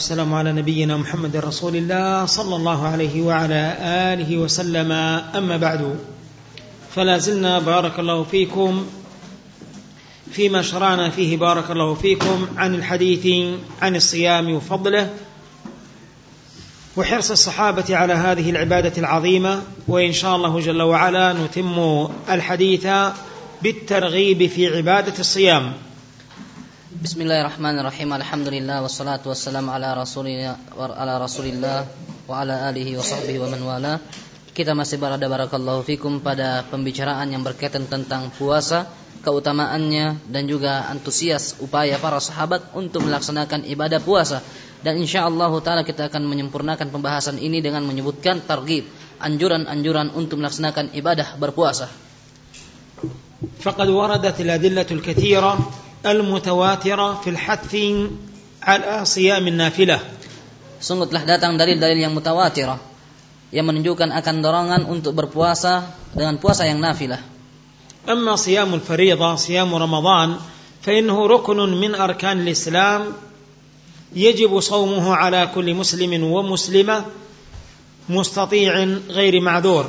والسلام على نبينا محمد رسول الله صلى الله عليه وعلى آله وسلم. أما بعد فلا زلنا بارك الله فيكم فيما شرعنا فيه. بارك الله فيكم عن الحديث عن الصيام وفضله وحرص الصحابة على هذه العبادة العظيمة. وإن شاء الله جل وعلا نتم الحديث بالترغيب في عبادة الصيام. Bismillahirrahmanirrahim. Alhamdulillah wassalatu wassalamu ala rasulillah ala rasulillah wa ala alihi wa sahbihi wa man wala. Kita masih berada barakallahu fikum pada pembicaraan yang berkaitan tentang puasa, keutamaannya dan juga antusias upaya para sahabat untuk melaksanakan ibadah puasa. Dan insyaallah taala kita akan menyempurnakan pembahasan ini dengan menyebutkan targhib, anjuran-anjuran untuk melaksanakan ibadah berpuasa. Faqad waradat al-adillatu المتواترة في الحث على صيام النافلة Sungguh telah datang dalil-dalil yang mutawatirah yang menunjukkan akan dorongan untuk berpuasa dengan puasa yang nafilah. أما صيام الفريضة صيام رمضان فإنه ركن من أركان الإسلام يجب صومه على كل مسلم ومسلمة مستطيع غير معذور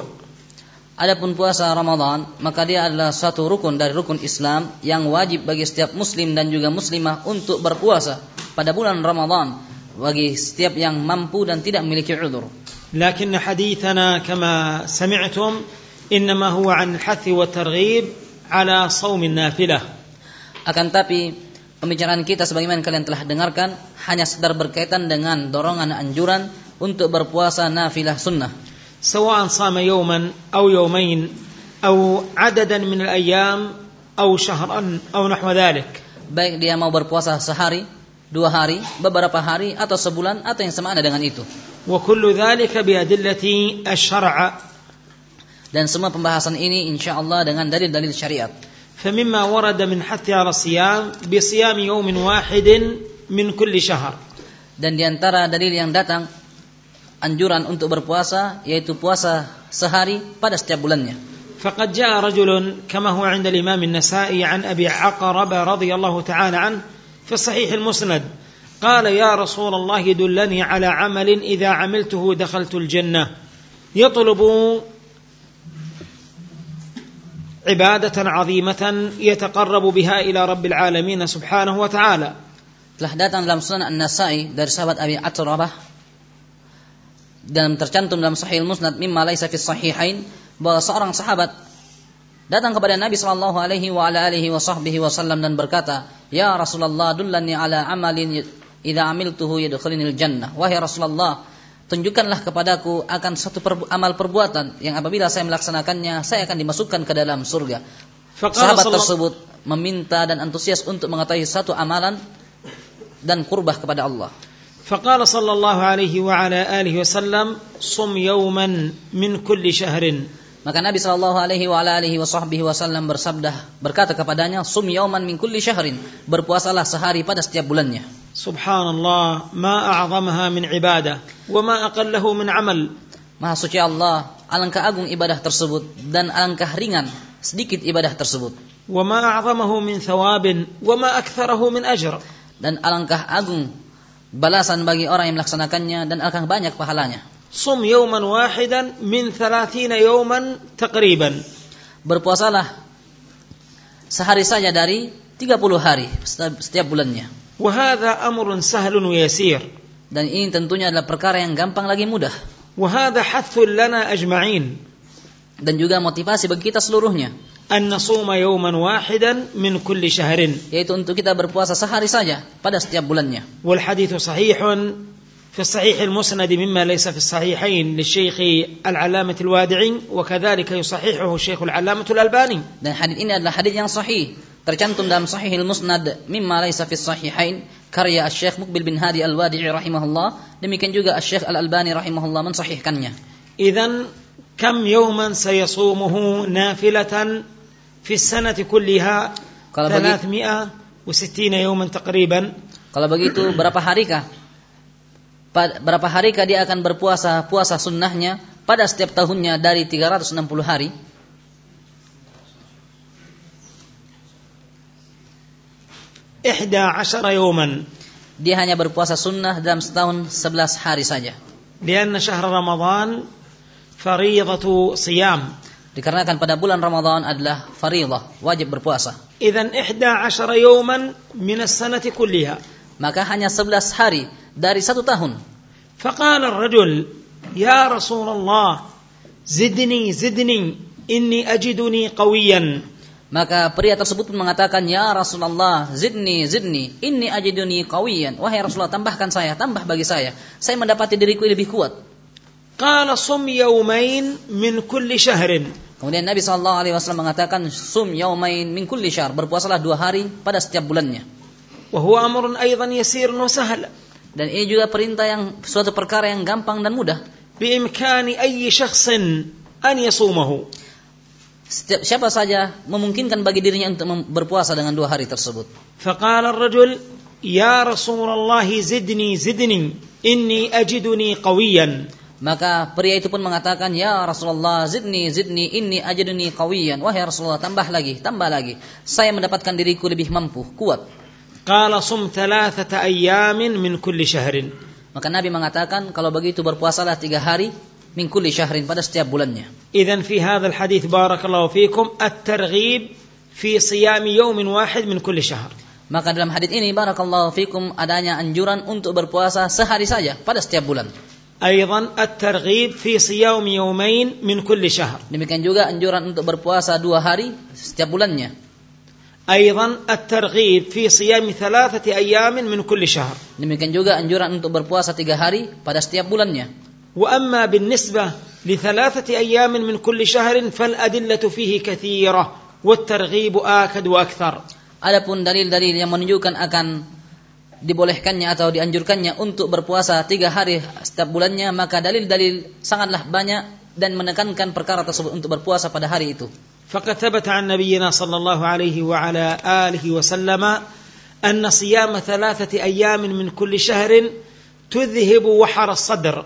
Adapun puasa Ramadan, maka dia adalah satu rukun dari rukun Islam yang wajib bagi setiap muslim dan juga muslimah untuk berpuasa pada bulan Ramadan bagi setiap yang mampu dan tidak memiliki udzur. لكن حديثنا كما سمعتم إنما هو عن الحث والترغيب على صوم النافلة Akan tapi pembicaraan kita sebagaimana kalian telah dengarkan hanya sekedar berkaitan dengan dorongan anjuran untuk berpuasa nafilah sunnah. سواء صام يوما أو يومين أو عددا من الأيام أو شهرا أو نحو ذلك Baik dia mau berpuasa sehari, dua hari, beberapa hari atau sebulan atau yang semakna dengan itu. وكل ذلك بأدلة الشرع Dan semua pembahasan ini insya Allah dengan dalil-dalil syariat. فمما ورد من حث على الصيام بصيام يوم واحد من كل شهر Dan di antara dalil yang datang anjuran untuk berpuasa yaitu puasa sehari pada setiap bulannya. فقد جاء رجل كما هو عند الإمام النسائي عن أبي عقرب رضي الله تعالى عنه في الصحيح المسند قال يا رسول الله دلني على عمل إذا عملته دخلت الجنة يطلب عبادة عظيمة يتقرب بها إلى رب العالمين سبحانه وتعالى Telah datang dalam Sunan An-Nasa'i dari sahabat Abi Atrabah dalam tercantum dalam Sahih Musnad mim laisa fi sahihain bahwa seorang sahabat datang kepada Nabi sallallahu alaihi wa wasallam dan berkata, "Ya Rasulullah, dulu dullani ala amalin idza amiltuhu yadkhulunil jannah." Wahai Rasulullah, tunjukkanlah kepadaku akan satu perbu amal perbuatan yang apabila saya melaksanakannya, saya akan dimasukkan ke dalam surga. Fakala Sahabat tersebut meminta dan antusias untuk mengetahui satu amalan dan kurbah kepada Allah. فقال صلى الله عليه وعلى آله وسلم صم يوما من كل شهر Maka Nabi Shallallahu Alaihi wa ala alihi Wasallam bersabda berkata kepadanya, Sum yauman min kulli syahrin, berpuasalah sehari pada setiap bulannya. سبحان الله ما أعظمها من عبادة وما أقله من عمل Maha suci Allah, alangkah agung ibadah tersebut dan alangkah ringan sedikit ibadah tersebut وما أعظمه من ثواب وما أكثره من أجر dan alangkah agung balasan bagi orang yang melaksanakannya dan akan banyak pahalanya. Sum yawman wahidan min 30 yawman taqriban. Berpuasalah sehari saja dari 30 hari setiap bulannya. Wa hadha amrun sahlun wa yasir. Dan ini tentunya adalah perkara yang gampang lagi mudah. Wa hadha hathul lana ajma'in dan juga motivasi bagi kita seluruhnya. أن نصوم يوما واحدا من كل شهر yaitu untuk kita berpuasa sehari saja pada setiap bulannya. والحديث صحيح في الصحيح المسند مما ليس في الصحيحين للشيخ العلامة الوادعي وكذلك يصححه الشيخ العلامة الألباني Dan hadis ini adalah hadis yang sahih, tercantum dalam Sahihil Musnad mimma laisa fi sahihain karya Syekh Mukbil bin Hadi Al-Wadi'i rahimahullah. Demikian juga Syekh Al-Albani rahimahullah mensahihkannya. إذا كم يوما سيصومه نافلة في السنة كلها ثلاثمائة وستين يوما تقريبا. Kalau begitu berapa harikah? Berapa harikah dia akan berpuasa puasa sunnahnya pada setiap tahunnya dari 360 hari? Ihda asyara yawman. Dia hanya berpuasa sunnah dalam setahun 11 hari saja. Lianna syahr ramadhan فريضة صيام Dikarenakan pada bulan Ramadan adalah faridah, wajib berpuasa. إذا إحدى عشر يوما من السنة كلها Maka hanya 11 hari dari satu tahun. فقال الرجل يا رسول الله زدني زدني إني أجدني قويا Maka pria tersebut pun mengatakan, Ya Rasulullah, zidni, zidni, inni ajiduni qawiyan. Wahai Rasulullah, tambahkan saya, tambah bagi saya. Saya mendapati diriku lebih kuat. Qala sum yaumain min kulli syahrin. Kemudian Nabi sallallahu alaihi wasallam mengatakan sum yaumain min kulli syahr, berpuasalah dua hari pada setiap bulannya. Wa huwa amrun aidan yasirun wa sahl. Dan ini juga perintah yang suatu perkara yang gampang dan mudah. Biimkani ayyi syakhsin an yasumahu. Setiap, siapa saja memungkinkan bagi dirinya untuk berpuasa dengan dua hari tersebut. Faqala ar-rajul, "Ya Rasulullah, zidni zidni, inni ajiduni qawiyan." Maka pria itu pun mengatakan, "Ya Rasulullah, zidni zidni ini aja ajiduni kawiyan. Wahai Rasulullah, tambah lagi, tambah lagi. Saya mendapatkan diriku lebih mampu, kuat. Kala sum thalathata ayyamin min kulli syahrin. Maka Nabi mengatakan, kalau begitu berpuasalah tiga hari min kulli syahrin pada setiap bulannya. Idzan fi hadhal hadith barakallahu fikum at-targhib fi siyami yawmin wahid min kulli syahr. Maka dalam hadis ini barakallahu fikum adanya anjuran untuk berpuasa sehari saja pada setiap bulan. أيضا الترغيب في صيام يومين من كل شهر Demikian juga anjuran untuk berpuasa dua hari setiap bulannya. أيضا الترغيب في صيام ثلاثة أيام من كل شهر Demikian juga anjuran untuk berpuasa tiga hari pada setiap bulannya. وأما بالنسبة لثلاثة أيام من كل شهر فالأدلة فيه كثيرة والترغيب آكد وأكثر Adapun dalil-dalil yang menunjukkan akan dibolehkannya atau dianjurkannya untuk berpuasa tiga hari setiap bulannya, maka dalil-dalil sangatlah banyak dan menekankan perkara tersebut untuk berpuasa pada hari itu. فقد ثبت عن نبينا صلى الله عليه وعلى آله وسلم أن صيام ثلاثة أيام من كل شهر تذهب وحر الصدر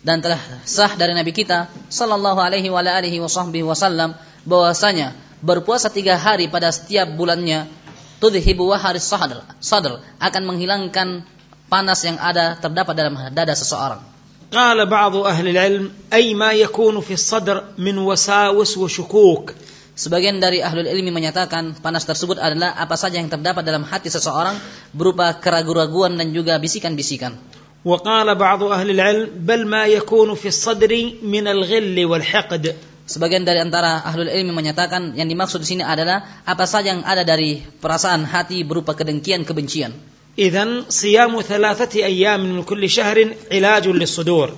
Dan telah sah dari Nabi kita sallallahu alaihi wa alihi wasallam bahwasanya berpuasa tiga hari pada setiap bulannya tudhibu wahari sadr, sadr akan menghilangkan panas yang ada terdapat dalam dada seseorang. قال بعض أهل العلم أي ما يكون في الصدر من وساوس وشكوك Sebagian dari ahlul ilmi menyatakan panas tersebut adalah apa saja yang terdapat dalam hati seseorang berupa keraguan-raguan dan juga bisikan-bisikan. وقال بعض أهل العلم بل ما يكون في الصدر من الغل والحقد Sebagian dari antara ahlul ilmi menyatakan yang dimaksud di sini adalah apa saja yang ada dari perasaan hati berupa kedengkian, kebencian. Idan siyamu thalathati ayyam min kulli syahrin ilajun lis-sudur.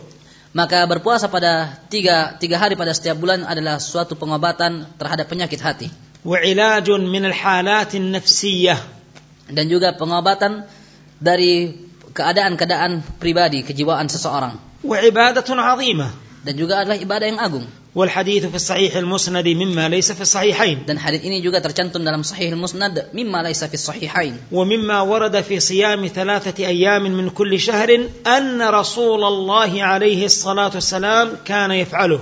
Maka berpuasa pada tiga, tiga hari pada setiap bulan adalah suatu pengobatan terhadap penyakit hati. Wa ilajun min al-halat nafsiyah dan juga pengobatan dari keadaan-keadaan pribadi, kejiwaan seseorang. Wa ibadatun 'azimah dan juga adalah ibadah yang agung. والحديث في الصحيح المسند مما ليس في الصحيحين Dan hadis ini juga tercantum dalam Sahih Musnad mimma laisa fi sahihain. ومما ورد في صيام ثلاثة أيام من كل شهر أن رسول الله عليه الصلاة والسلام كان يفعله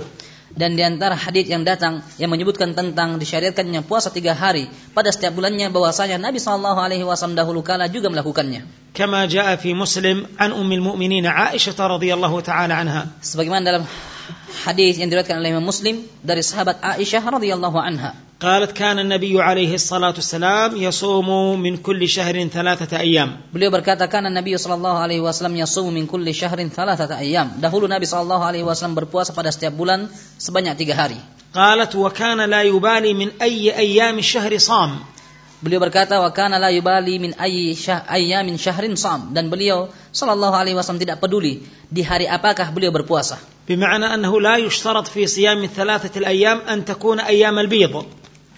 dan di antara hadis yang datang yang menyebutkan tentang disyariatkannya puasa tiga hari pada setiap bulannya bahwasanya Nabi sallallahu alaihi wasallam dahulu kala juga melakukannya. Kama jaa fi Muslim an ummil mu'minin Aisyah radhiyallahu taala anha. Sebagaimana dalam hadis yang diriwayatkan oleh Imam Muslim dari sahabat Aisyah radhiyallahu anha. قالت كان النبي عليه الصلاة والسلام يصوم من كل شهر ثلاثة أيام. Beliau berkata كان النبي صلى الله عليه وسلم يصوم من كل شهر ثلاثة أيام dahulu النبي صلى الله عليه وسلم berpuasa pada setiap bulan sebanyak tiga hari. قالت وكان لا يبالي من أي أيام الشهر صام beliau berkata وكان لا يبالي من أي شه... أيام شهر صام dan beliau صلى الله عليه وسلم tidak peduli di hari apakah beliau berpuasa. بمعنى أنه لا يشترط في صيام الثلاثة الأيام أن تكون أيام البيض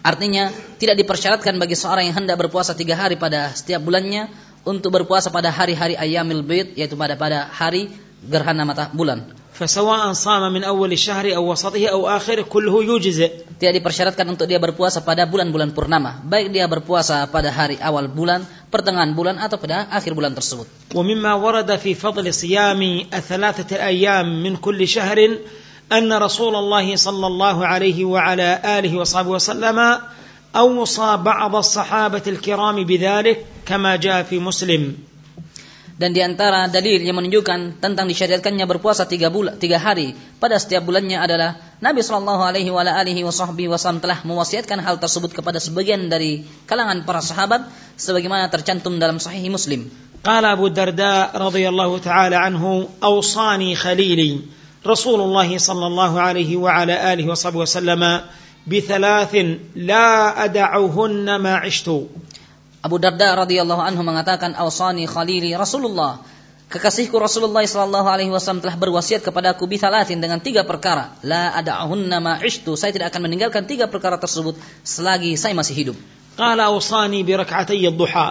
Artinya tidak dipersyaratkan bagi seorang yang hendak berpuasa tiga hari pada setiap bulannya untuk berpuasa pada hari-hari ayyamil bid yaitu pada pada hari gerhana mata bulan. فسواء صام من أول الشهر أو وسطه أو آخره كله يجزئ Tidak dipersyaratkan untuk dia berpuasa pada bulan-bulan purnama, baik dia berpuasa pada hari awal bulan, pertengahan bulan atau pada akhir bulan tersebut. ومما ورد في فضل صيام الثلاثة الأيام من كل شهر أن رسول الله صلى الله عليه وعلى آله وصحبه وسلم أوصى بعض الصحابة الكرام بذلك كما جاء في مسلم Dan di antara dalil yang menunjukkan tentang disyariatkannya berpuasa tiga, bulan, tiga hari pada setiap bulannya adalah Nabi Shallallahu Alaihi Wasallam telah mewasiatkan hal tersebut kepada sebagian dari kalangan para sahabat, sebagaimana tercantum dalam Sahih Muslim. قال أبو الدرداء رضي الله تعالى عنه أوصاني خليلي رسول الله صلى الله عليه وعلى آله وصحبه وسلم بثلاث لا أدعهن ما عشت Abu Darda radhiyallahu anhu mengatakan awsani khalili Rasulullah kekasihku Rasulullah sallallahu alaihi wasallam telah berwasiat kepadaku bitalatin dengan tiga perkara la ada'hunna ma ishtu saya tidak akan meninggalkan tiga perkara tersebut selagi saya masih hidup قال أوصاني بركعتي الضحى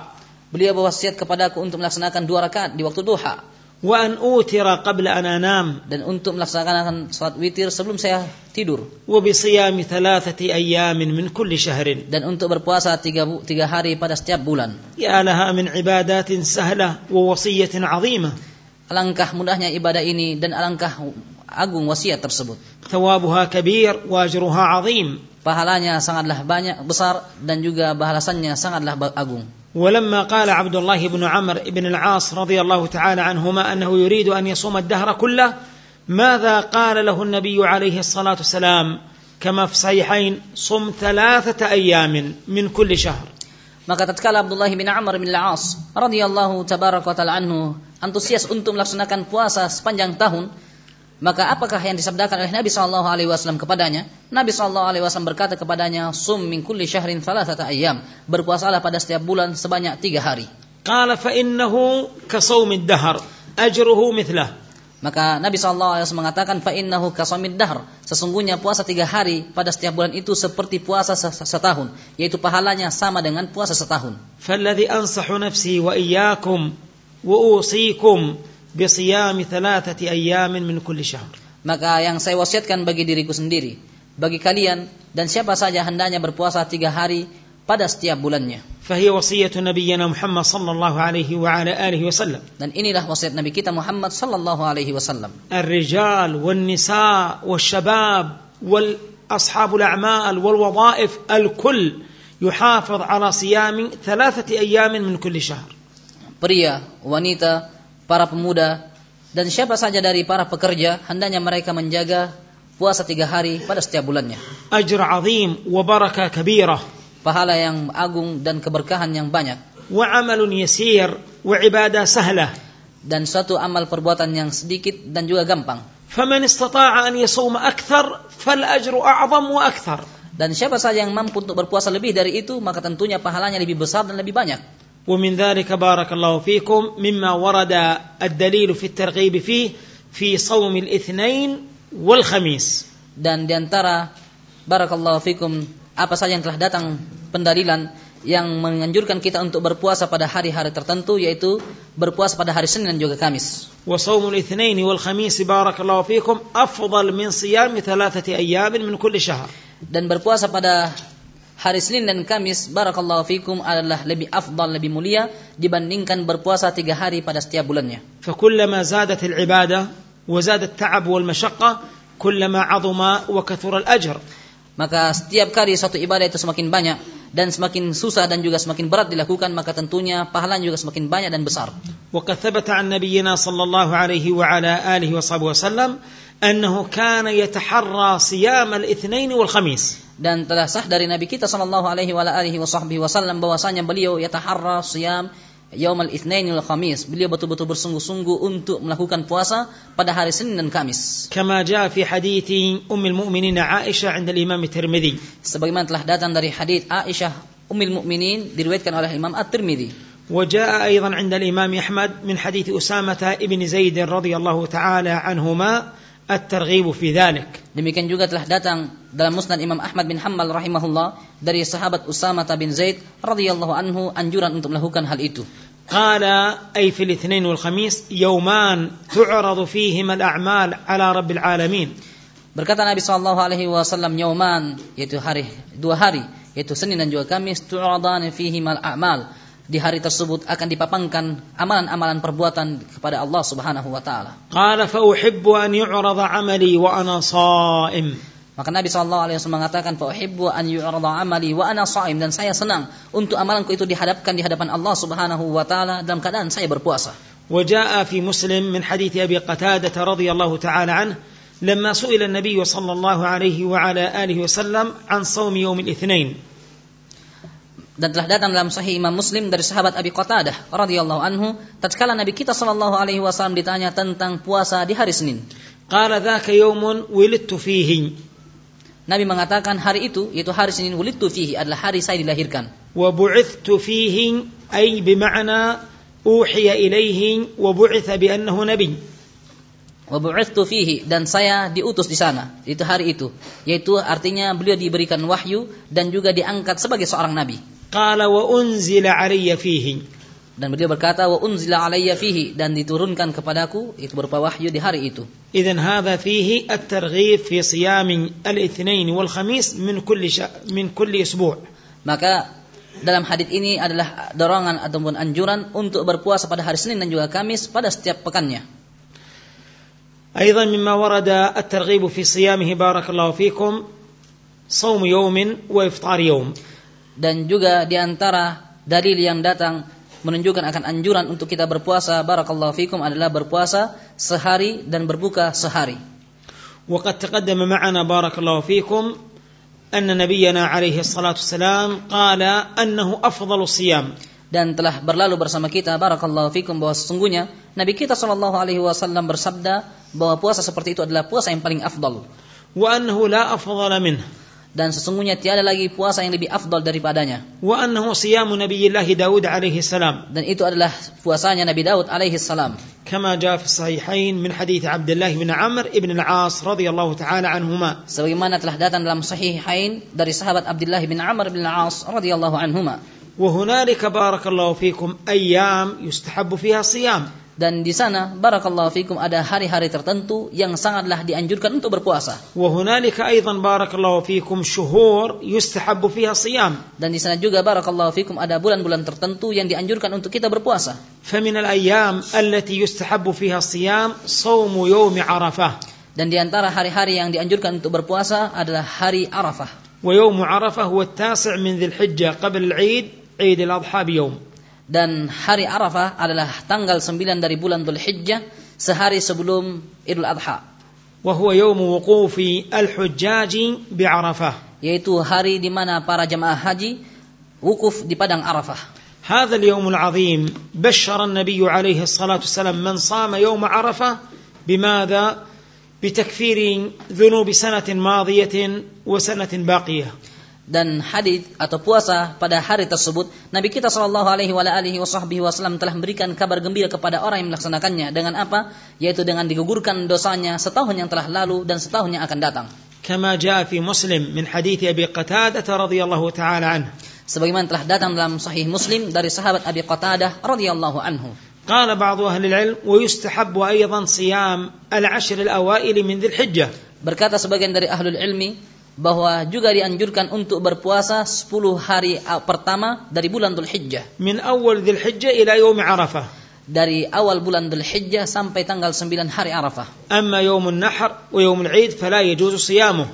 beliau berwasiat kepadaku untuk melaksanakan dua rakaat di waktu duha wa an utira qabla an anam. Dan untuk melaksanakan salat witir sebelum saya tidur. Wa bi siyami thalathati ayyamin min kulli syahrin dan untuk berpuasa tiga, tiga hari pada setiap bulan. Ya laha min ibadatin sahlah wa wasiyatin azimah alangkah mudahnya ibadah ini dan alangkah agung wasiat tersebut. Thawabuha kabir wa ajruha azim. Pahalanya sangatlah banyak besar dan juga balasannya sangatlah agung ولما قال عبد الله بن عمرو بن العاص رضي الله تعالى عنهما انه يريد ان يصوم الدهر كله ماذا قال له النبي عليه الصلاه والسلام كما في الصحيحين صم ثلاثة أيام من كل شهر Maka tatkala Abdullah bin Amr bin Al-As radhiyallahu tabaraka wa taala anhu antusias untuk melaksanakan puasa sepanjang tahun, Maka apakah yang disabdakan oleh Nabi Shallallahu Alaihi Wasallam kepadanya? Nabi Shallallahu Alaihi Wasallam berkata kepadanya, "Sum min kulli syahrin thalathata ayyam." Berpuasalah pada setiap bulan sebanyak tiga hari. Qala fa innahu kasawmid dahar ajruhu mithlah. Maka Nabi Shallallahu Alaihi Wasallam mengatakan, "Fa innahu kasawmid dahar." Sesungguhnya puasa tiga hari pada setiap bulan itu seperti puasa setahun, yaitu pahalanya sama dengan puasa setahun. Falladhi ansahu nafsi wa iyyakum wa usikum bisiyami thalathati ayyamin min kulli syahr. Maka yang saya wasiatkan bagi diriku sendiri, bagi kalian dan siapa saja hendaknya berpuasa tiga hari pada setiap bulannya. Fahiya wasiyatu nabiyyina Muhammad sallallahu alaihi wasallam. Dan inilah wasiat Nabi kita Muhammad sallallahu alaihi wasallam. Ar-rijal wan nisa wasyabab wal ashabul a'mal wal wadhaif al-kull yuhafiz ala siyami thalathati min kulli. Pria, wanita, para pemuda dan siapa saja dari para pekerja hendaknya mereka menjaga puasa tiga hari pada setiap bulannya. Ajr azim wa baraka kabira. Pahala yang agung dan keberkahan yang banyak. Wa amalun yasir wa ibadah sahla. Dan suatu amal perbuatan yang sedikit dan juga gampang. Faman istata'a an yasum akthar fal ajru a'zam wa akthar. Dan siapa saja yang mampu untuk berpuasa lebih dari itu maka tentunya pahalanya lebih besar dan lebih banyak. ومن ذلك بارك الله فيكم مما ورد الدليل في الترغيب فيه في صوم الاثنين والخميس Dan diantara barakallahu fikum apa saja yang telah datang pendalilan yang menganjurkan kita untuk berpuasa pada hari-hari tertentu yaitu berpuasa pada hari Senin dan juga Kamis. وصوم الاثنين والخميس بارك الله فيكم أفضل من صيام ثلاثة أيام من كل شهر Dan berpuasa pada hari Senin dan Kamis barakallahu fikum adalah lebih afdal, lebih mulia dibandingkan berpuasa tiga hari pada setiap bulannya. فكلما زادت العبادة وزاد التعب والمشقة كلما عظم وكثر الأجر Maka setiap kali suatu ibadah itu semakin banyak dan semakin susah dan juga semakin berat dilakukan maka tentunya pahalanya juga semakin banyak dan besar. وقد ثبت عن نبينا صلى الله عليه وعلى آله وصحبه وسلم أنه كان يتحرى صيام الاثنين والخميس Dan telah sah dari Nabi kita sallallahu alaihi wa alihi wasallam bahwasanya beliau yataharra siyam yaumal itsnain wal khamis. Beliau betul-betul bersungguh-sungguh untuk melakukan puasa pada hari Senin dan Kamis. كما جاء في حديث أم المؤمنين عائشة عند الإمام الترمذي Sebagaimana telah datang dari hadis Aisyah Ummul Mukminin diriwayatkan oleh Imam At-Tirmidzi. وجاء أيضا عند الإمام أحمد من حديث أسامة ابن زيد رضي الله تعالى عنهما الترغيب في ذلك Demikian juga telah datang dalam Musnad Imam Ahmad bin Hanbal rahimahullah dari sahabat Usama bin Zaid radhiyallahu anhu anjuran untuk melakukan hal itu. قال أي في الاثنين والخميس يومان تعرض فيهما الأعمال على رب العالمين Berkata Nabi sallallahu alaihi wasallam yauman yaitu hari dua hari yaitu Senin dan juga Kamis tu'radan fihi mal a'mal. Di hari tersebut akan dipapangkan amalan-amalan perbuatan kepada Allah Subhanahu wa taala. قال فأحب أن يعرض عملي وأنا صائم Maka Nabi sallallahu alaihi wasallam mengatakan fa uhibbu an yu'rada amali wa ana shaim dan saya senang untuk amalanku itu dihadapkan di hadapan Allah Subhanahu wa taala dalam keadaan saya berpuasa. وجاء في مسلم من حديث أبي قتادة رضي الله تعالى عنه لما سئل النبي صلى الله عليه وعلى آله وسلم عن صوم يوم الاثنين dan telah datang dalam sahih Imam Muslim dari sahabat Abi Qatadah radhiyallahu anhu tatkala Nabi kita sallallahu alaihi wasallam ditanya tentang puasa di hari Senin. Qala dzaka yawmun wulidtu fihi. Nabi mengatakan hari itu yaitu hari Senin wulidtu fihi adalah hari saya dilahirkan. Wa bu'ithtu fihi ay bima'na uhiya ilaihi wa bu'itha bi annahu nabi Wa bu'ithtu fihi dan saya diutus di sana itu hari itu yaitu artinya beliau diberikan wahyu dan juga diangkat sebagai seorang nabi. قال وأنزل علي فيه Dan beliau berkata wa unzila alayya fihi dan diturunkan kepadaku itu berupa wahyu di hari itu. إذا هذا فيه الترغيب في صيام الاثنين والخميس من كل شا... من كل أسبوع Maka dalam hadis ini adalah dorongan ataupun anjuran untuk berpuasa pada hari Senin dan juga Kamis pada setiap pekannya. أيضا مما ورد الترغيب في صيامه بارك الله فيكم صوم يوم وإفطار يوم Dan juga di antara dalil yang datang menunjukkan akan anjuran untuk kita berpuasa barakallahu fikum adalah berpuasa sehari dan berbuka sehari. وقد تقدم معنا بارك الله فيكم أن نبينا عليه الصلاة والسلام قال أنه أفضل الصيام Dan telah berlalu bersama kita barakallahu fikum bahwa sesungguhnya Nabi kita sallallahu alaihi wasallam bersabda bahwa puasa seperti itu adalah puasa yang paling afdal وأنه لا أفضل منه dan sesungguhnya tiada lagi puasa yang lebih afdal daripadanya وأنه صيام نبي الله داود عليه السلام dan itu adalah puasanya Nabi Daud alaihi salam كما جاء في الصحيحين من حديث عبد الله بن عمرو بن العاص رضي الله تعالى عنهما sebagaimana telah datang dalam sahihain dari sahabat Abdullah bin Amr bin Al-As radhiyallahu anhuma وهنالك بارك الله فيكم أيام يستحب فيها الصيام dan di sana barakallahu fikum ada hari-hari tertentu yang sangatlah dianjurkan untuk berpuasa. Wa hunalika aidan barakallahu fikum syuhur yustahabbu fiha siyam. Dan di sana juga barakallahu fikum ada bulan-bulan tertentu yang dianjurkan untuk kita berpuasa. Famin al-ayyam allati yustahabbu fiha siyam shaum yawm Arafah. Dan di antara hari-hari yang dianjurkan untuk berpuasa adalah hari Arafah. Wa yawm Arafah huwa at-tasi' min Dzulhijjah qabla al-'Id, 'Id al-Adha biyawm. Dan hari Arafah adalah tanggal 9 dari bulan Dhul Hijjah sehari sebelum Idul Adha وهو يوم وقوف الحجاج بعرفة yaitu hari di mana para jemaah haji wukuf di padang Arafah هذا اليوم العظيم بشر النبي عليه الصلاة والسلام من صام يوم عرفة بماذا؟ بتكفير ذنوب سنة ماضية وسنة باقية dan hadis atau puasa pada hari tersebut Nabi kita Shallallahu alaihi wasallam telah memberikan kabar gembira kepada orang yang melaksanakannya dengan apa yaitu dengan digugurkan dosanya setahun yang telah lalu dan setahun yang akan datang كما جاء في مسلم من حديث أبي قتادة رضي الله تعالى عنه sebagaimana telah datang dalam sahih Muslim dari sahabat Abi Qatadah radhiyallahu anhu قال بعض أهل العلم ويستحب أيضا صيام العشر الأوائل من ذي الحجة berkata sebagian dari ahlul ilmi bahwa juga dianjurkan untuk berpuasa 10 hari pertama dari bulan Dhul Hijjah من أول ذي الحجة إلى يوم عرفة dari awal bulan Dhul Hijjah sampai tanggal 9 hari Arafah أما يوم النحر ويوم العيد فلا يجوز صيامه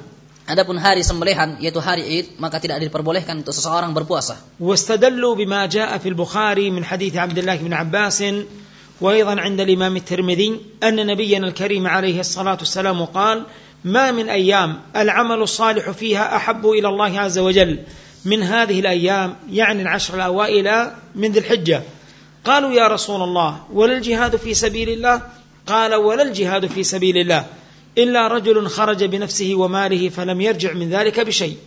Adapun hari sembelihan yaitu hari Id maka tidak diperbolehkan untuk seseorang berpuasa واستدلوا بما جاء في البخاري من حديث عبد الله بن عباس وأيضا عند الإمام الترمذي أن نبينا الكريم عليه الصلاة والسلام قال ما من أيام العمل الصالح فيها أحب إلى الله عز وجل من هذه الأيام يعني العشر الأوائل من ذي الحجة. قالوا يا رسول الله ولا الجهاد في سبيل الله؟ قال ولا الجهاد في سبيل الله إلا رجل خرج بنفسه وماله فلم يرجع من ذلك بشيء.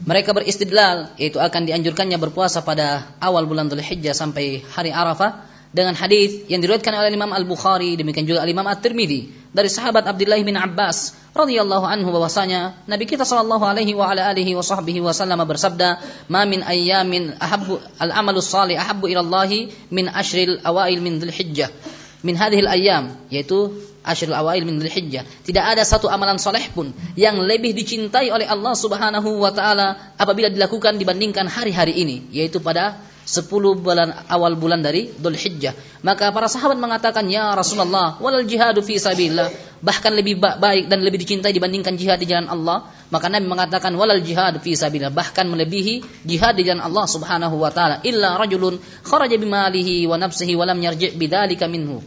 Mereka beristidlal yaitu akan dianjurkannya berpuasa pada awal bulan Dhul Hijjah sampai hari Arafah. Dengan hadis yang diriwayatkan oleh Imam Al-Bukhari demikian juga Imam At-Tirmidzi dari sahabat Abdullah bin Abbas radhiyallahu anhu bahwasanya Nabi kita sallallahu alaihi wa ala alihi wa sahbihi wasallam bersabda ma min ayyamin ahabbu al-amalus salih ahabbu ila Allah min ashril awail min Dzulhijjah min hadhil ayyam yaitu ashril awail min Dzulhijjah tidak ada satu amalan soleh pun yang lebih dicintai oleh Allah Subhanahu wa taala apabila dilakukan dibandingkan hari-hari ini yaitu pada 10 bulan awal bulan dari Dhul Hijjah. Maka para sahabat mengatakan, "Ya Rasulullah, walal jihadu fi sabillah Bahkan lebih baik dan lebih dicintai dibandingkan jihad di jalan Allah. Maka Nabi mengatakan, "Walal jihad fi sabillah Bahkan melebihi jihad di jalan Allah Subhanahu wa taala. Illa rajulun kharaja bimalihi wa nafsihi walam nyarji' yarji' minhu.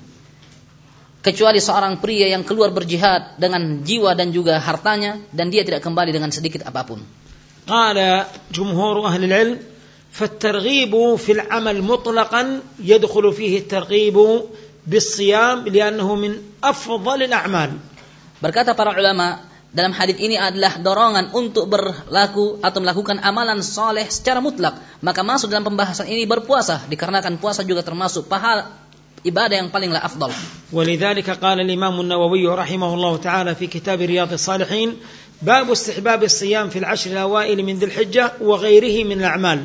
Kecuali seorang pria yang keluar berjihad dengan jiwa dan juga hartanya dan dia tidak kembali dengan sedikit apa pun. Qala jumhur ahli ilm فالترغيب في العمل مطلقا يدخل فيه الترغيب بالصيام لأنه من أفضل الأعمال Berkata para ulama, dalam hadis ini adalah dorongan untuk berlaku atau melakukan amalan soleh secara mutlak. Maka masuk dalam pembahasan ini berpuasa, dikarenakan puasa juga termasuk pahala ibadah yang palinglah afdal. ولذلك قال الإمام النووي رحمه الله تعالى في كتاب رياض الصالحين باب استحباب الصيام في العشر الأوائل من ذي الحجة وغيره من الأعمال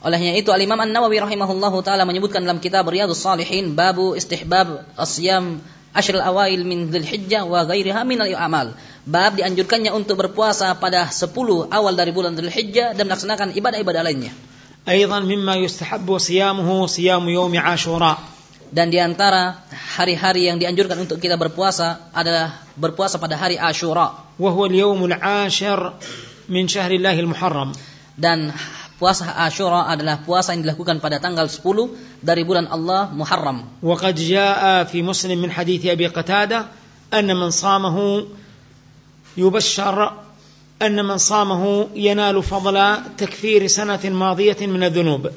Olehnya itu Al-Imam An-Nawawi rahimahullahu taala menyebutkan dalam kitab Riyadhus Shalihin babu istihbab asyam asyril awail min Dzulhijjah wa ghairiha min al-amal. Bab dianjurkannya untuk berpuasa pada 10 awal dari bulan Dzulhijjah dan melaksanakan ibadah-ibadah lainnya. Aidan mimma yustahabbu siyamuhu siyamu yaumi Asyura. Dan di antara hari-hari yang dianjurkan untuk kita berpuasa adalah berpuasa pada hari Asyura. Wa huwa al-yawmul 'ashir min syahrillahil Muharram. Dan puasa Ashura adalah puasa yang dilakukan pada tanggal 10 dari bulan Allah Muharram. Wa qad jaa fi Muslim min hadits Abi Qatadah anna man shamahu yubashshar anna man shamahu yanalu fadla takfir sanatin madiyatin min adh-dhunub.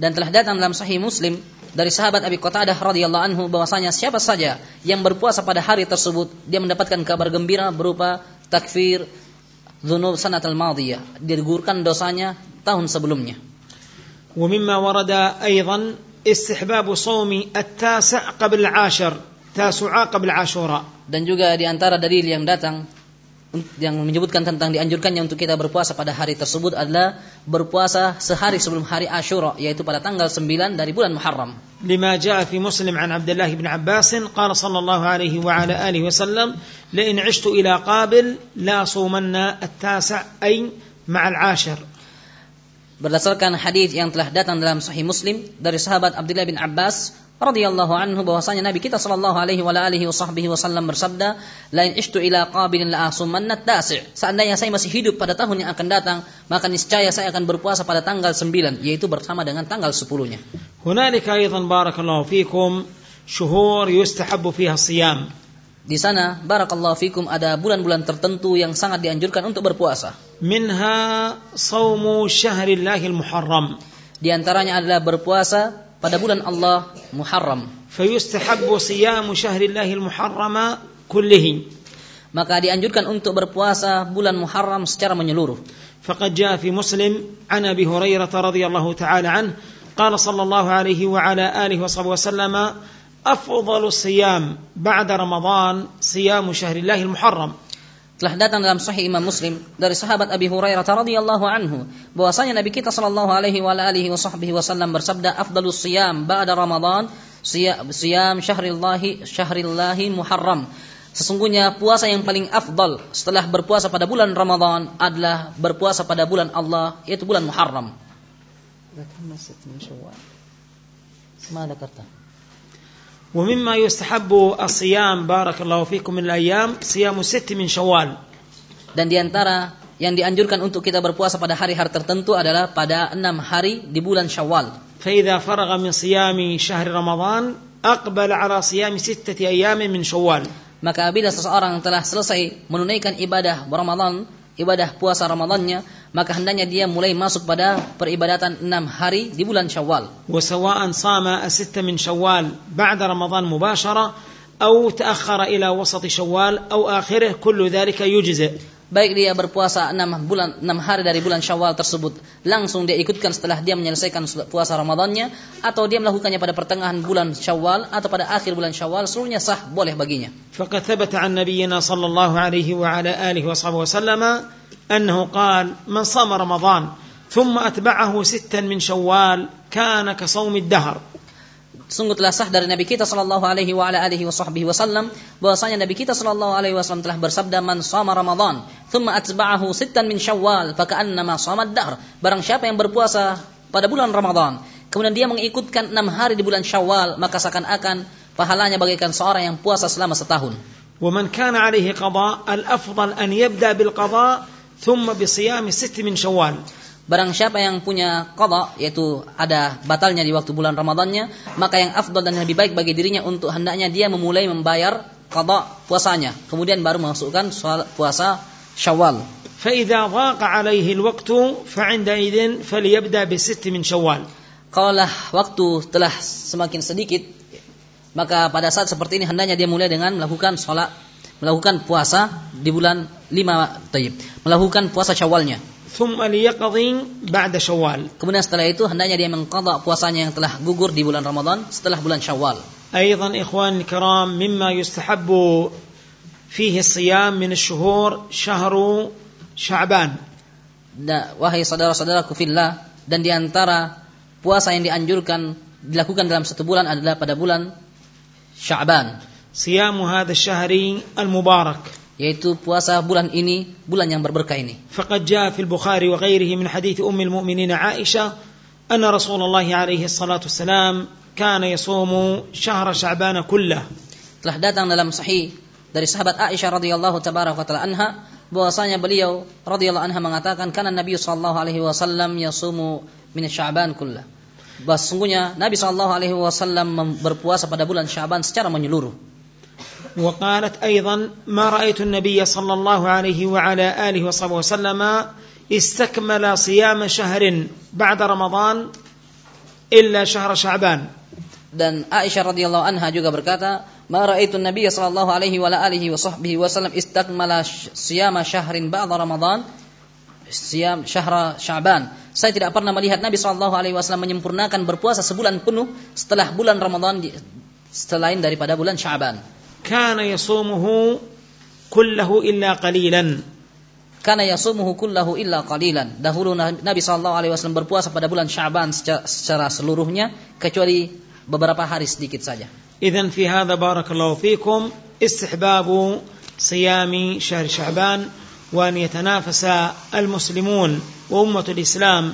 Dan telah datang dalam Sahih Muslim dari sahabat Abi Qatadah radhiyallahu anhu bahwasanya siapa saja yang berpuasa pada hari tersebut dia mendapatkan kabar gembira berupa takfir dzunub sanatal madiyah, digugurkan dosanya tahun sebelumnya. Wa mimma warada aidan istihbab shaumi at-tasi' qabla al-'ashar, tasu'a Ashura. Dan juga di antara dalil yang datang yang menyebutkan tentang dianjurkannya untuk kita berpuasa pada hari tersebut adalah berpuasa sehari sebelum hari Ashura yaitu pada tanggal 9 dari bulan Muharram. Lima jaa fi Muslim an Abdullah bin Abbas qala sallallahu alaihi wa ala alihi wasallam la in ishtu ila qabil la sumanna at-tasi' ay ma'a al-ashir. Berdasarkan hadis yang telah datang dalam Sahih Muslim dari sahabat Abdullah bin Abbas radhiyallahu anhu bahwasanya Nabi kita sallallahu alaihi wa alihi wasahbihi wasallam bersabda, "Lain ishtu ila qabilin la asumanna tasi'." Seandainya saya masih hidup pada tahun yang akan datang, maka niscaya saya akan berpuasa pada tanggal 9, yaitu bersama dengan tanggal 10-nya. Hunalika aidan barakallahu fikum syuhur yustahabbu fiha siyam. Di sana barakallahu fikum ada bulan-bulan tertentu yang sangat dianjurkan untuk berpuasa. Minha saumu syahrillahil muharram. Di antaranya adalah berpuasa pada bulan Allah Muharram. فيستحب صيام شهر الله المحرم كله Maka dianjurkan untuk berpuasa bulan Muharram secara menyeluruh. فقد جاء في مسلم عن ابي هريره رضي الله تعالى عنه قال صلى الله عليه وعلى اله وصحبه وسلم افضل الصيام بعد رمضان صيام شهر الله المحرم Telah datang dalam Sahih Imam Muslim dari sahabat Abi Hurairah radhiyallahu anhu bahwasanya Nabi kita sallallahu alaihi wa alihi wasallam bersabda afdalus siyam ba'da Ramadan siyam, siyam syahrillahi syahrillahi Muharram. Sesungguhnya puasa yang paling afdal setelah berpuasa pada bulan Ramadan adalah berpuasa pada bulan Allah yaitu bulan Muharram. ماذا ذكرت؟ ومما يستحب الصيام بارك الله فيكم من الايام صيام ست من شوال Dan di antara yang dianjurkan untuk kita berpuasa pada hari-hari tertentu adalah pada enam hari di bulan Syawal. فاذا فرغ من صيام شهر رمضان اقبل على صيام سته ايام من شوال Maka bila seseorang telah selesai menunaikan ibadah Ramadan, ibadah puasa Ramadannya, maka hendaknya dia mulai masuk pada peribadatan enam hari di bulan Syawal. وسواء صام الستة من شوال بعد رمضان مباشرة أو تأخر إلى وسط شوال أو آخره كل ذلك يجزئ Baik dia berpuasa enam bulan enam hari dari bulan Syawal tersebut langsung dia ikutkan setelah dia menyelesaikan puasa Ramadannya atau dia melakukannya pada pertengahan bulan Syawal atau pada akhir bulan Syawal seluruhnya sah boleh baginya. فقد ثبت عن نبينا صلى الله عليه وعلى آله وصحبه وسلم أنه قال من صام رمضان ثم أتبعه ستا من شوال كان كصوم الدهر Sungguh telah sah dari Nabi kita sallallahu alaihi wa ala alihi washabbihi wasallam bahwasanya Nabi kita sallallahu alaihi wasallam telah bersabda man shama Ramadan thumma atba'ahu sittan min Syawal faka'annama shama dahr Barang siapa yang berpuasa pada bulan Ramadan, kemudian dia mengikutkan enam hari di bulan Syawal, maka seakan-akan pahalanya bagaikan seorang yang puasa selama setahun. ومن كان عليه قضاء الأفضل أن يبدأ بالقضاء ثم بصيام ست من شوال Barang siapa yang punya qada yaitu ada batalnya di waktu bulan Ramadannya, maka yang afdal dan lebih baik bagi dirinya untuk hendaknya dia memulai membayar qada puasanya, kemudian baru masukkan puasa Syawal. فإذا ضاق عليه الوقت فعندئذ فليبدأ بست من شوال Kalaulah waktu telah semakin sedikit, maka pada saat seperti ini hendaknya dia mulai dengan melakukan sholat, melakukan puasa di bulan lima tayyib, melakukan puasa Syawalnya. thumma liyaqdhi ba'da Syawal. Kemudian setelah itu hendaknya dia mengqadha puasanya yang telah gugur di bulan Ramadan setelah bulan Syawal. Aidan ikhwan kiram mimma yustahabbu fihi siyam min asy-syuhur syahru Sya'ban. Da, wahai saudara-saudaraku fillah dan di antara puasa yang dianjurkan dilakukan dalam satu bulan adalah pada bulan Sya'ban. Siyamu hadha syahri al-mubarak yaitu puasa bulan ini bulan yang berberkah ini. Faqad jaa fil bukhari wa ghairihi min hadits ummil mu'minin aisyah anna rasulullah alaihi salatu wassalam kana yasumu syahr sya'ban kullah. Telah datang dalam sahih dari sahabat Aisyah radhiyallahu tabaraka taala anha bahwasanya beliau radhiyallahu anha mengatakan kana Nabi sallallahu alaihi wasallam yasumu min sya'ban kullah. Bahwa sungguhnya Nabi sallallahu alaihi wasallam berpuasa pada bulan Sya'ban secara menyeluruh. وقالت أيضا ما رأيت النبي صلى الله عليه وعلى آله وصحبه وسلم استكمل صيام شهر بعد رمضان إلا شهر شعبان Dan Aisyah radhiyallahu anha juga berkata, "Ma ra'aitu Nabi sallallahu alaihi wa alihi wa sahbihi wasallam istakmala siyama syahrin ba'da Ramadan." Siyam syahra Sya'ban. Saya tidak pernah melihat Nabi sallallahu alaihi wasallam menyempurnakan berpuasa sebulan penuh setelah bulan Ramadan selain daripada bulan Sya'ban. كان يصومه كله إلا قليلا Karena yasumuhu kullahu illa qalilan. Dahulu Nabi sallallahu alaihi wasallam berpuasa pada bulan Sya'ban secara, secara seluruhnya kecuali beberapa hari sedikit saja. إذا في هذا بارك الله فيكم استحباب صيام شهر شعبان وأن يتنافس المسلمون وأمة الإسلام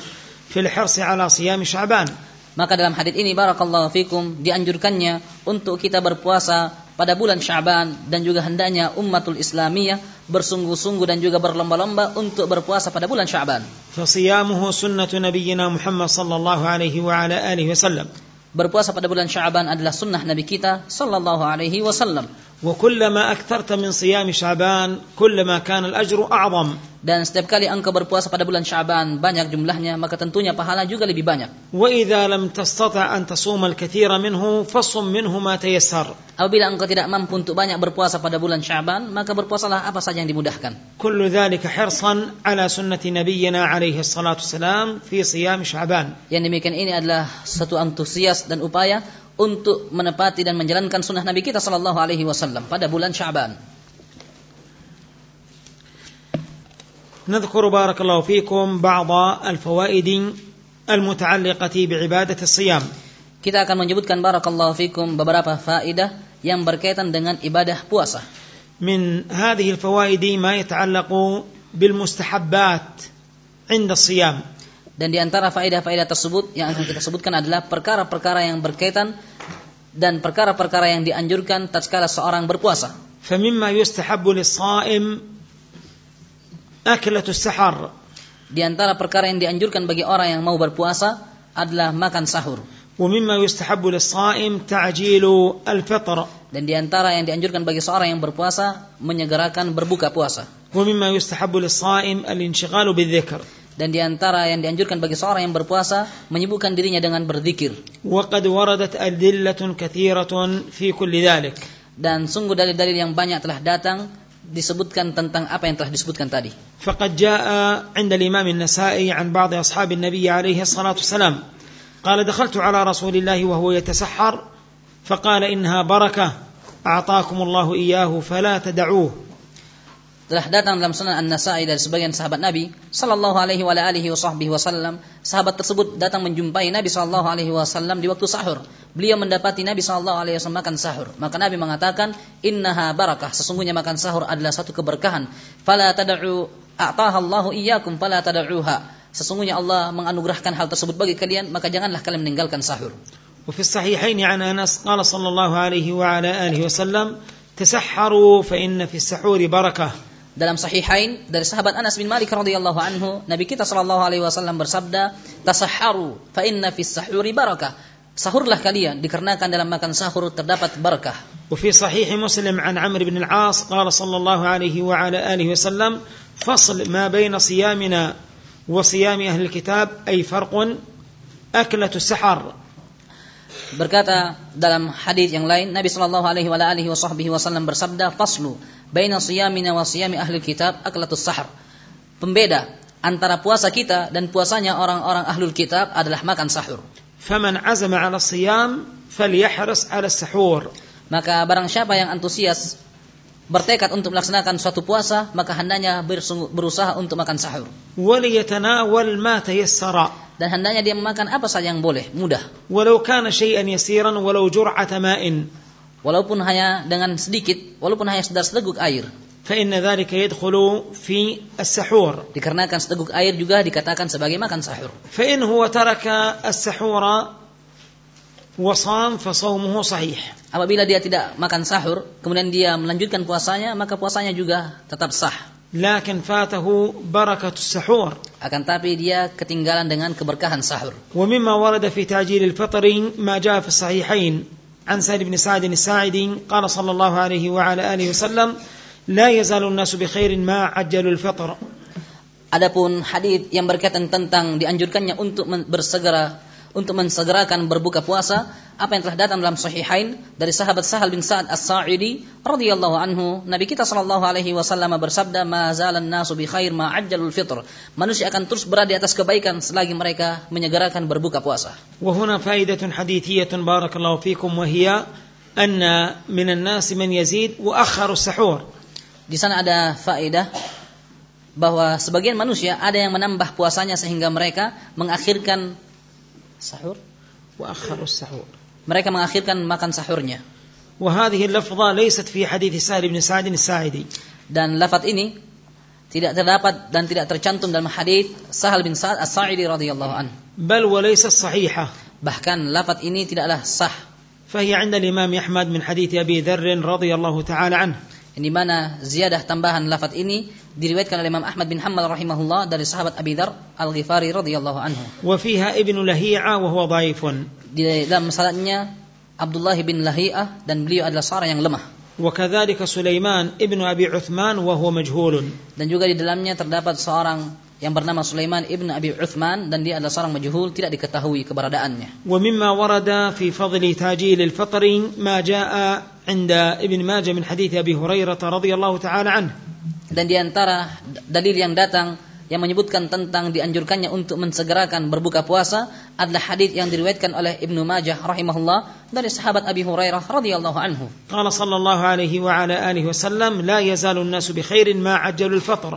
في الحرص على صيام شعبان Maka dalam hadis ini barakallahu fikum dianjurkannya untuk kita berpuasa pada bulan Syaban dan juga hendaknya umatul Islamiyah bersungguh-sungguh dan juga berlomba-lomba untuk berpuasa pada bulan Syaban. Fasiyamuhu sunnatu nabiyyina Muhammad sallallahu alaihi wa ala alihi wasallam. Berpuasa pada bulan Syaban adalah sunnah Nabi kita sallallahu alaihi wasallam. وكلما أكثرت من صيام شعبان كلما كان الأجر أعظم Dan setiap kali engkau berpuasa pada bulan Sya'ban banyak jumlahnya, maka tentunya pahala juga lebih banyak. وإذا لم تستطع أن تصوم الكثير منه فصم منه ما تيسر Apabila engkau tidak mampu untuk banyak berpuasa pada bulan Sya'ban, maka berpuasalah apa saja yang dimudahkan. كل ذلك حرصا على سنة نبينا عليه الصلاة والسلام في صيام شعبان Yang demikian ini adalah satu antusias dan upaya untuk menepati dan menjalankan sunnah Nabi kita Sallallahu Alaihi Wasallam pada bulan Sya'ban. نذكر بارك الله فيكم بعض الفوائد المتعلقة بعبادة الصيام Kita akan menyebutkan barakallahu fikum beberapa faidah yang berkaitan dengan ibadah puasa. من هذه الفوائد ما يتعلق بالمستحبات عند الصيام Dan di antara faedah-faedah tersebut yang akan kita sebutkan adalah perkara-perkara yang berkaitan dan perkara-perkara yang dianjurkan tatkala seorang berpuasa. فمما يستحب للصائم أكلة السحر Di antara perkara yang dianjurkan bagi orang yang mau berpuasa adalah makan sahur. ومما يستحب للصائم تعجيل الفطر Dan di antara yang dianjurkan bagi seorang yang berpuasa menyegerakan berbuka puasa. ومما يستحب للصائم الانشغال بالذكر Dan di antara yang dianjurkan bagi seorang yang berpuasa menyibukkan dirinya dengan berzikir. وقد وردت أدلة كثيرة في كل ذلك Dan sungguh dalil-dalil yang banyak telah datang disebutkan tentang apa yang telah disebutkan tadi. فقد جاء عند الإمام النسائي عن بعض أصحاب النبي عليه الصلاة والسلام قال دخلت على رسول الله وهو يتسحر فقال إنها بركة أعطاكم الله إياه فلا تدعوه Telah datang dalam sunan An-Nasai dari sebagian sahabat Nabi sallallahu alaihi wa alihi wasallam. Sahabat tersebut datang menjumpai Nabi sallallahu alaihi wasallam di waktu sahur. Beliau mendapati Nabi sallallahu alaihi wasallam makan sahur. Maka Nabi mengatakan, "Innaha barakah." Sesungguhnya makan sahur adalah satu keberkahan. Fala tad'u a'taha Allahu iyyakum fala tad'uha. sesungguhnya Allah menganugerahkan hal tersebut bagi kalian, maka janganlah kalian meninggalkan sahur. وفي الصحيحين عن أنس قال صلى الله عليه وعلى آله وسلم تسحروا فإن في السحور بركة Dalam sahihain dari sahabat Anas bin Malik radhiyallahu anhu, Nabi kita sallallahu alaihi wasallam bersabda, "Tasahharu fa inna fis sahuri barakah." Sahurlah kalian dikarenakan dalam makan sahur terdapat barakah. وفي صحيح مسلم عن عمرو بن العاص قال صلى الله عليه وعلى آله وسلم فصل ما بين صيامنا وصيام أهل الكتاب أي فرق أكلة السحر berkata dalam hadis yang lain Nabi sallallahu alaihi wa alihi wasallam bersabda faslu baina siyamina wa siyami ahli kitab aklatus sahar pembeda antara puasa kita dan puasanya orang-orang ahlul kitab adalah makan sahur. Faman azama ala siyam falyahris ala sahur. Maka barang siapa yang antusias bertekad untuk melaksanakan suatu puasa, maka hendaknya bersungguh- berusaha untuk makan sahur. وليتناول ما تيسر Dan hendaknya dia memakan apa saja yang boleh, mudah. ولو كان شيئا يسيرا ولو جرعة ماء Walaupun hanya dengan sedikit, walaupun hanya sedar seteguk air. فإن ذلك يدخل في السحور Dikarenakan seteguk air juga dikatakan sebagai makan sahur. فإن هو ترك السحور wasam fasaumuhu sahih. Apabila dia tidak makan sahur, kemudian dia melanjutkan puasanya, maka puasanya juga tetap sah. Lakin fatahu barakatus sahur. Akan tapi dia ketinggalan dengan keberkahan sahur. Wa mimma warada fi ta'jil al-fitr ma jaa fi sahihain an Sa'id bin Sa'id al-Sa'idi qala sallallahu alaihi wa ala alihi wasallam la yazalu an-nasu bi khairin ma ajjalu al-fitr. Adapun hadis yang berkaitan tentang dianjurkannya untuk bersegera untuk mensegerakan berbuka puasa apa yang telah datang dalam sahihain dari sahabat Sahal bin Sa'ad As-Sa'idi radhiyallahu anhu Nabi kita sallallahu alaihi wasallam bersabda ma zalan nasu bi khair ma ajjalul fitr. Manusia akan terus berada di atas kebaikan selagi mereka menyegerakan berbuka puasa. Wa huna faidatun hadithiyatun barakallahu fikum wa hiya anna minan nas man yazid wa akharu sahur. Di sana ada faedah bahwa sebagian manusia ada yang menambah puasanya sehingga mereka mengakhirkan sahur. وأخر السحور Mereka mengakhirkan makan sahurnya. وهذه اللفظة ليست في حديث سهل بن سعد الساعدي Dan lafaz ini tidak terdapat dan tidak tercantum dalam hadis Sahal bin Sa'ad As-Sa'idi radhiyallahu anhu. بل وليست صحيحة Bahkan lafaz ini tidaklah sah. فهي عند الإمام أحمد من حديث أبي ذر رضي الله تعالى عنه Di mana ziyadah tambahan lafaz ini diriwayatkan oleh Imam Ahmad bin Hanbal rahimahullah dari sahabat Abi Dzar Al-Ghifari radhiyallahu anhu. وفيها ابن لهيعة وهو ضعيف Di dalam masalahnya Abdullah bin Lahi'ah dan beliau adalah seorang yang lemah. وكذلك سليمان ابن أبي عثمان وهو مجهول Dan juga di dalamnya terdapat seorang yang bernama Sulaiman ibn Abi Uthman dan dia adalah seorang majhul tidak diketahui keberadaannya. ومما ورد في فضل تاجيل الفطر ما جاء عند ابن ماجه من حديث أبي هريرة رضي الله تعالى عنه Dan di antara dalil yang datang yang menyebutkan tentang dianjurkannya untuk mensegerakan berbuka puasa adalah hadis yang diriwayatkan oleh Ibnu Majah rahimahullah dari sahabat Abi Hurairah radhiyallahu anhu. قال صلى الله عليه وعلى آله وسلم لا يزال الناس بخير ما عجلوا الفطر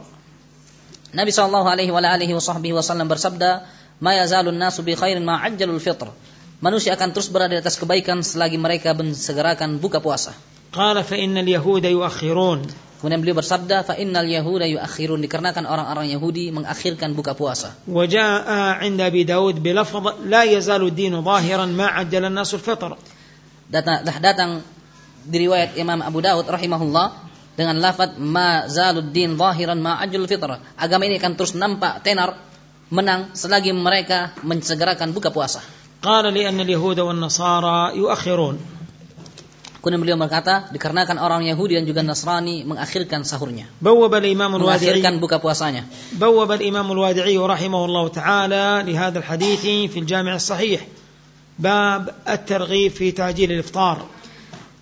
Nabi sallallahu alaihi wa alihi wasallam bersabda, "Ma yazalun nasu bi khairin ma ajjalul fitr." manusia akan terus berada di atas kebaikan selagi mereka mensegerakan buka puasa. Qala fa innal yahuda yuakhirun. Kemudian beliau bersabda fa innal yahuda yuakhirun dikarenakan orang-orang Yahudi mengakhirkan buka puasa. Wa jaa'a 'inda bi Daud bi lafdh la yazalu dinu zahiran ma 'ajjala an-nas al-fitr. Datang datang di riwayat Imam Abu Daud rahimahullah dengan lafaz ma zaluddin zahiran ma ajul fitrah. Agama ini akan terus nampak tenar menang selagi mereka mensegerakan buka puasa. Qala li al-Yahud wa nasara yuakhirun. Kemudian beliau berkata, dikarenakan orang Yahudi dan juga Nasrani mengakhirkan sahurnya. Bawwab al-Imam al-Wadi'i mengakhirkan buka puasanya. Bawwab al-Imam al-Wadi'i rahimahullahu taala li hadha al-hadith fi al-Jami' as-Sahih. Bab at-targhib fi ta'jil al-iftar.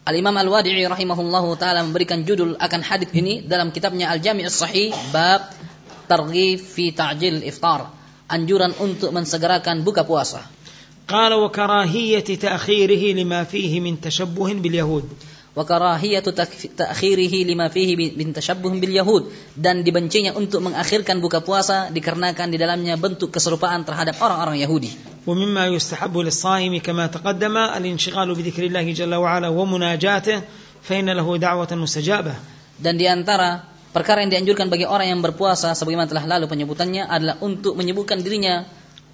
Al-Imam Al-Wadi'i rahimahullahu taala memberikan judul akan hadis ini dalam kitabnya Al-Jami' as-Sahih bab targhib fi ta'jil iftar. Anjuran untuk mensegerakan buka puasa. قال وكراهية تأخيره لما فيه من تشبه باليهود Wa karahiyatu takf- ta'khirihi lima fihi bi- bin tashabbuh bil yahud dan dibencinya untuk mengakhirkan buka puasa dikarenakan di dalamnya bentuk keserupaan terhadap orang-orang Yahudi. ومما يستحب للصائم كما تقدم الانشغال بذكر الله جل وعلا ومناجاته فإن له دعوة مستجابة Dan di antara Perkara yang dianjurkan bagi orang yang berpuasa sebagaimana telah lalu penyebutannya adalah untuk menyebutkan dirinya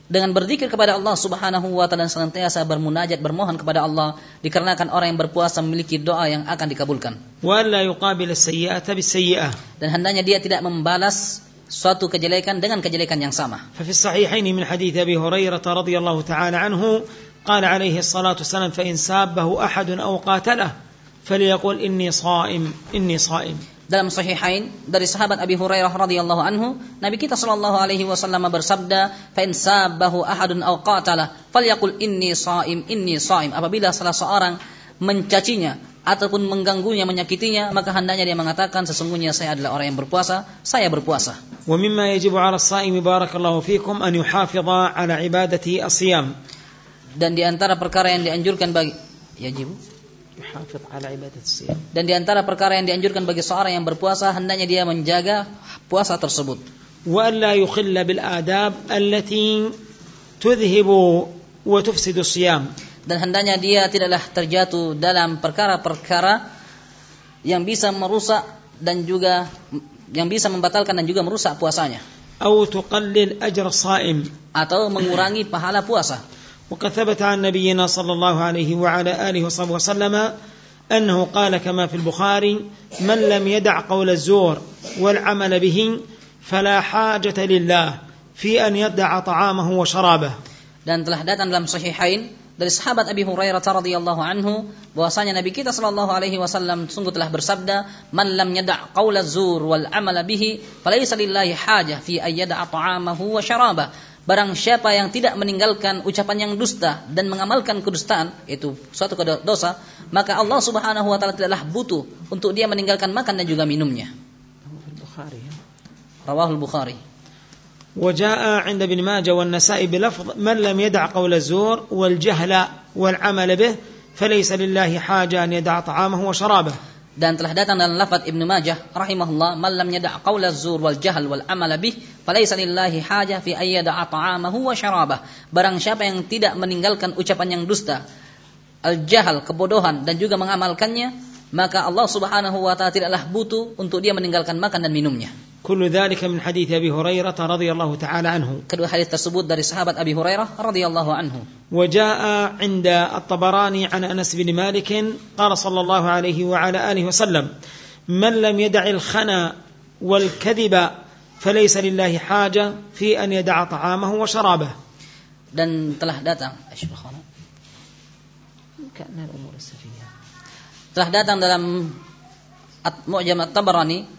dengan berzikir kepada Allah Subhanahu wa taala dan senantiasa bermunajat bermohon kepada Allah dikarenakan orang yang berpuasa memiliki doa yang akan dikabulkan. Dan hendaknya dia tidak membalas suatu kejelekan dengan kejelekan yang sama. Fa fi sahihaini min hadits Abi Hurairah radhiyallahu taala anhu qala alaihi salatu wasalam fa in sabbahu ahadun aw qatalah falyaqul inni sha'im inni sha'im dalam sahihain dari sahabat Abi Hurairah radhiyallahu anhu Nabi kita sallallahu alaihi wasallam bersabda fa in sabahu ahadun aw qatala falyakul inni shaim inni shaim apabila salah seorang mencacinya ataupun mengganggunya menyakitinya maka hendaknya dia mengatakan sesungguhnya saya adalah orang yang berpuasa saya berpuasa. Wa mimma yajibu 'ala shaim barakallahu fikum an yuhafiza 'ala ibadati as-siyam. Dan di antara perkara yang dianjurkan bagi yajibu? Dan di antara perkara yang dianjurkan bagi seorang yang berpuasa hendaknya dia menjaga puasa tersebut. Dan hendaknya dia tidaklah terjatuh dalam perkara-perkara yang bisa merusak dan juga yang bisa membatalkan dan juga merusak puasanya. Atau mengurangi pahala puasa. وقد ثبت عن نبينا صلى الله عليه وعلى آله وصحبه وسلم أنه قال كما في البخاري من لم يدع قول الزور والعمل به فلا حاجة لله في أن يدع طعامه وشرابه Dan telah datang dalam sahihain dari sahabat Abi Hurairah radhiyallahu anhu bahwasanya Nabi kita sallallahu alaihi wasallam sungguh telah bersabda man lam yada' qaula zur wal amala bihi falaysa lillahi hajah fi ayyada ta'amahu wa syarabah Barang siapa yang tidak meninggalkan ucapan yang dusta dan mengamalkan kedustaan, itu suatu dosa, maka Allah Subhanahu wa taala tidaklah butuh untuk dia meninggalkan makan dan juga minumnya. Rawahul Bukhari. وجاء عند ابن ماجه والنسائي بلفظ من لم يدع قول الزور والجهل والعمل به فليس لله حاجة أن يدع طعامه وشرابه dan telah datang dalam lafaz Ibnu Majah rahimahullah man lam yada' qaula zur wal jahl wal amal bih falaysa lillahi hajah fi ay yada'a ta'amahu wa syarabah. Barang siapa yang tidak meninggalkan ucapan yang dusta al jahal kebodohan dan juga mengamalkannya maka Allah Subhanahu wa taala tidaklah butuh untuk dia meninggalkan makan dan minumnya كل ذلك من حديث أبي هريرة رضي الله تعالى عنه. Kedua hadis tersebut dari sahabat Abi Hurairah radhiyallahu anhu. وجاء عند الطبراني عن أنس بن مالك قال صلى الله عليه وعلى آله وسلم من لم يدع الخنا والكذب فليس لله حاجة في أن يدع طعامه وشرابه. Dan telah datang telah datang dalam Mu'jam At-Tabarani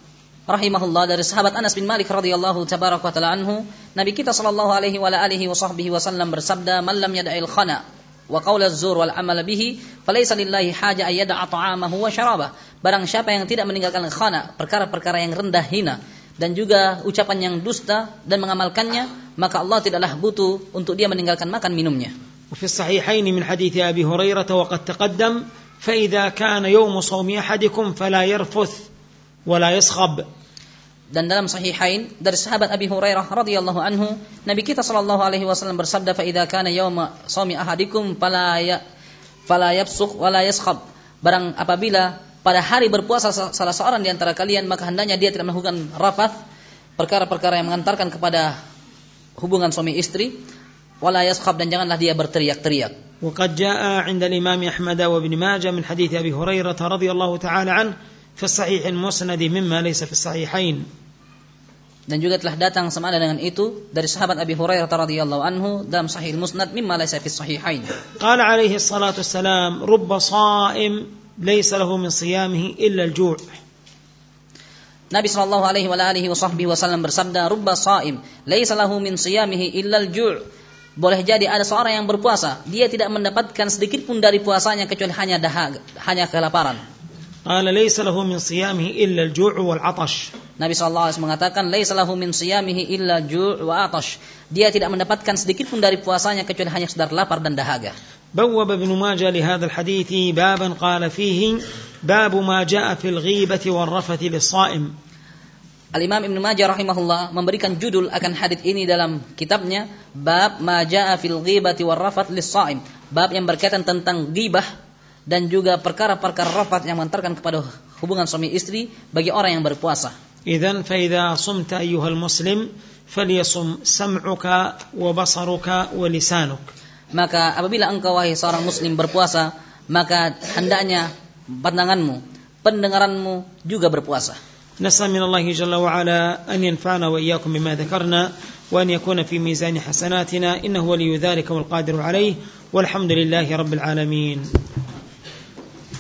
rahimahullah dari sahabat Anas bin Malik radhiyallahu tabaraka wa taala anhu Nabi kita sallallahu alaihi wa alihi wa sahbihi wasallam bersabda man lam yada'il khana wa qaula zur wal amal bihi falaysa lillahi haja ay yada'a ta'amahu wa syarabah barang siapa yang tidak meninggalkan khana perkara-perkara yang rendah hina dan juga ucapan yang dusta dan mengamalkannya maka Allah tidaklah butuh untuk dia meninggalkan makan minumnya وفي الصحيحين من حديث ابي هريره وقد تقدم فاذا كان يوم صوم احدكم فلا يرفث ولا يصخب dan dalam sahihain dari sahabat Abi Hurairah radhiyallahu anhu Nabi kita sallallahu alaihi wasallam bersabda fa idza kana yauma shaumi ahadikum fala ya fala yabsukh wala yaskhab barang apabila pada hari berpuasa salah seorang di antara kalian maka hendaknya dia tidak melakukan rafath perkara-perkara yang mengantarkan kepada hubungan suami istri wala yaskhab dan janganlah dia berteriak-teriak وقد جاء عند الامام احمد وابن ماجه من حديث ابي هريره رضي الله تعالى عنه fi sahih musnad mimma laysa fi sahihain. Dan juga telah datang semada dengan itu dari sahabat Abi Hurairah radhiyallahu anhu dalam sahih musnad mimma laysa fi sahihain. Qala alaihi salatu wassalam rubba sha'im laysa lahu min siyamihi illa al-ju' Nabi sallallahu alaihi wa alihi wasahbihi wasallam bersabda rubba sha'im laysa lahu min siyamihi illa al-ju' Boleh jadi ada seorang yang berpuasa, dia tidak mendapatkan sedikit pun dari puasanya kecuali hanya dahaga, hanya kelaparan. قال ليس له من صيامه إلا الجوع والعطش Nabi SAW mengatakan, "Laisa lahu min siyamihi illa ju' wa atash." Dia tidak mendapatkan sedikit pun dari puasanya kecuali hanya sekedar lapar dan dahaga. بوب ابن ماجه لهذا الحديث بابا قال فيه باب ما جاء في الغيبة والرفث للصائم Al-Imam Ibn Majah rahimahullah memberikan judul akan hadis ini dalam kitabnya Bab ma jaa fil ghibati war rafat lis-shaim. Bab yang berkaitan tentang ghibah dan juga perkara-perkara rafat yang mengantarkan kepada hubungan suami istri bagi orang yang berpuasa. إذن فإذا صمت أيها المسلم فليصم سمعك وبصرك ولسانك Maka apabila engkau wahai seorang muslim berpuasa, maka hendaknya pandanganmu, pendengaranmu juga berpuasa. نسأل من الله جل وعلا أن ينفعنا وإياكم بما ذكرنا وأن يكون في ميزان حسناتنا إنه ولي ذلك والقادر عليه والحمد لله رب العالمين